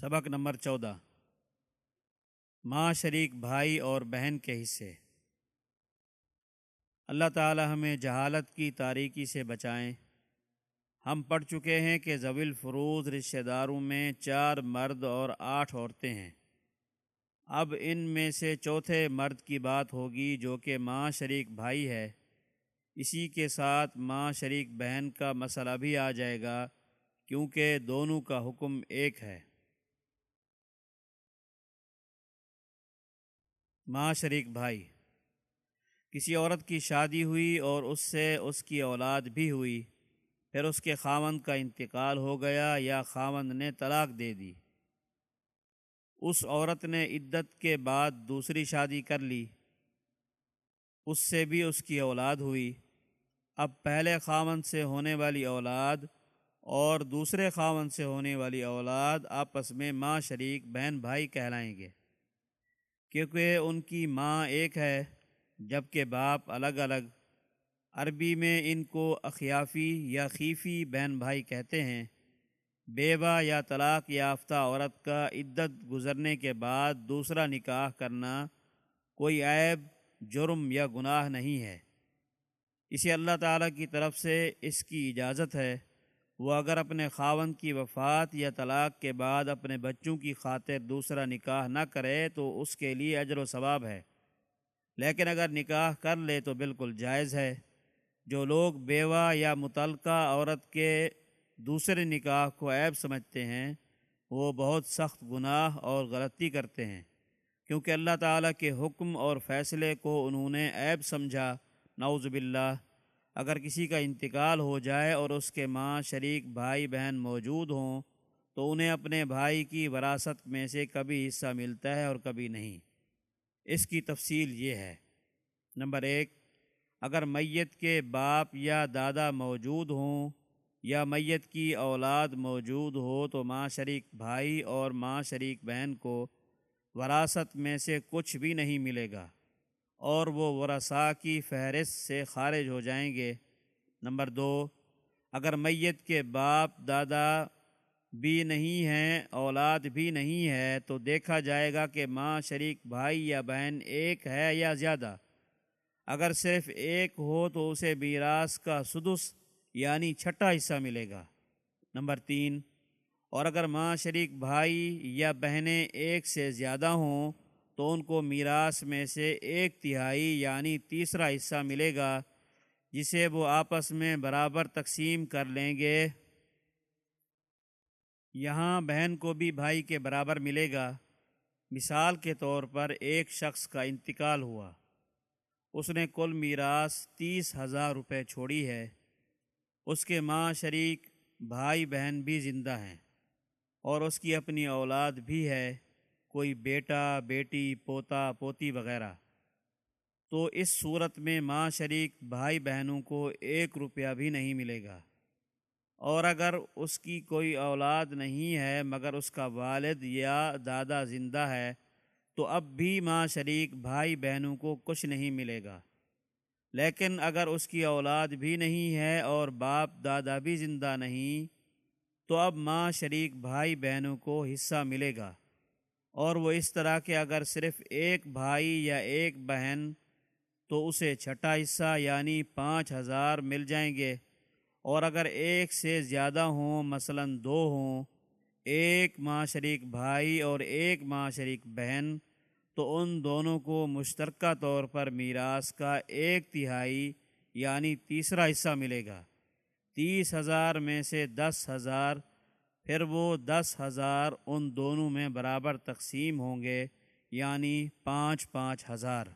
سبق نمبر چودہ۔ ماں شریک بھائی اور بہن کے حصے۔ اللہ تعالی ہمیں جہالت کی تاریکی سے بچائیں۔ ہم پڑھ چکے ہیں کہ زویل فروز رشتہ داروں میں چار مرد اور آٹھ عورتیں ہیں۔ اب ان میں سے چوتھے مرد کی بات ہوگی جو کہ ماں شریک بھائی ہے۔ اسی کے ساتھ ماں شریک بہن کا مسئلہ بھی آ جائے گا کیونکہ دونوں کا حکم ایک ہے۔ ماں شریک بھائی، کسی عورت کی شادی ہوئی اور اس سے اس کی اولاد بھی ہوئی، پھر اس کے خاوند کا انتقال ہو گیا یا خاوند نے طلاق دے دی۔ اس عورت نے عدت کے بعد دوسری شادی کر لی۔ اس سے بھی اس کی اولاد ہوئی۔ اب پہلے خاوند سے ہونے والی اولاد اور دوسرے خاوند سے ہونے والی اولاد آپس میں ماں شریک بہن بھائی کہلائیں گے۔ کیونکہ ان کی ماں ایک ہے، جبکہ باپ الگ الگ۔ عربی میں ان کو اخیافی یا خیفی بہن بھائی کہتے ہیں۔ بیوہ یا طلاق یافتہ عورت کا عدت گزرنے کے بعد دوسرا نکاح کرنا کوئی عیب، جرم یا گناہ نہیں ہے۔ اسے اللہ تعالیٰ کی طرف سے اس کی اجازت ہے۔ وہ اگر اپنے خاون کی وفات یا طلاق کے بعد اپنے بچوں کی خاطر دوسرا نکاح نہ کرے تو اس کے لیے اجر و ثواب ہے۔ لیکن اگر نکاح کر لے تو بالکل جائز ہے۔ جو لوگ بیوہ یا متعلقہ عورت کے دوسرے نکاح کو عیب سمجھتے ہیں، وہ بہت سخت گناہ اور غلطی کرتے ہیں۔ کیونکہ اللہ تعالیٰ کے حکم اور فیصلے کو انہوں نے عیب سمجھا۔ نعوذ باللہ۔ اگر کسی کا انتقال ہو جائے اور اس کے ماں، شریک، بھائی، بہن موجود ہوں، تو انہیں اپنے بھائی کی وراثت میں سے کبھی حصہ ملتا ہے اور کبھی نہیں۔ اس کی تفصیل یہ ہے۔ نمبر ایک، اگر میت کے باپ یا دادا موجود ہوں یا میت کی اولاد موجود ہو، تو ماں، شریک بھائی اور ماں، شریک بہن کو وراثت میں سے کچھ بھی نہیں ملے گا۔ اور وہ ورثاء کی فہرست سے خارج ہو جائیں گے۔ نمبر دو، اگر میت کے باپ، دادا بھی نہیں ہیں، اولاد بھی نہیں ہے، تو دیکھا جائے گا کہ ماں شریک بھائی یا بہن ایک ہے یا زیادہ۔ اگر صرف ایک ہو تو اسے بیراس کا سدس یعنی چھٹا حصہ ملے گا۔ نمبر تین، اور اگر ماں شریک بھائی یا بہنیں ایک سے زیادہ ہوں تو ان کو میراث میں سے ایک تہائی یعنی تیسرا حصہ ملے گا، جسے وہ آپس میں برابر تقسیم کر لیں گے۔ یہاں بہن کو بھی بھائی کے برابر ملے گا۔ مثال کے طور پر ایک شخص کا انتقال ہوا۔ اس نے کل میراث تیس ہزار روپے چھوڑی ہے۔ اس کے ماں شریک، بھائی بہن بھی زندہ ہیں۔ اور اس کی اپنی اولاد بھی ہے۔ کوئی بیٹا، بیٹی، پوتا، پوتی وغیرہ۔ تو اس صورت میں ماں شریک بھائی بہنوں کو ایک روپیہ بھی نہیں ملے گا۔ اور اگر اس کی کوئی اولاد نہیں ہے، مگر اس کا والد یا دادا زندہ ہے، تو اب بھی ماں شریک بھائی بہنوں کو کچھ نہیں ملے گا۔ لیکن اگر اس کی اولاد بھی نہیں ہے اور باپ، دادا بھی زندہ نہیں، تو اب ماں شریک بھائی بہنوں کو حصہ ملے گا۔ اور وہ اس طرح کہ اگر صرف ایک بھائی یا ایک بہن تو اسے چھٹا حصہ یعنی پانچ ہزار مل جائیں گے۔ اور اگر ایک سے زیادہ ہوں، مثلا دو ہوں، ایک ماں شریک بھائی اور ایک ماں شریک بہن، تو ان دونوں کو مشترکہ طور پر میراث کا ایک تہائی یعنی تیسرا حصہ ملے گا۔ تیس ہزار میں سے دس ہزار پھر وہ دس ہزار ان دونوں میں برابر تقسیم ہوں گے یعنی پانچ پانچ ہزار۔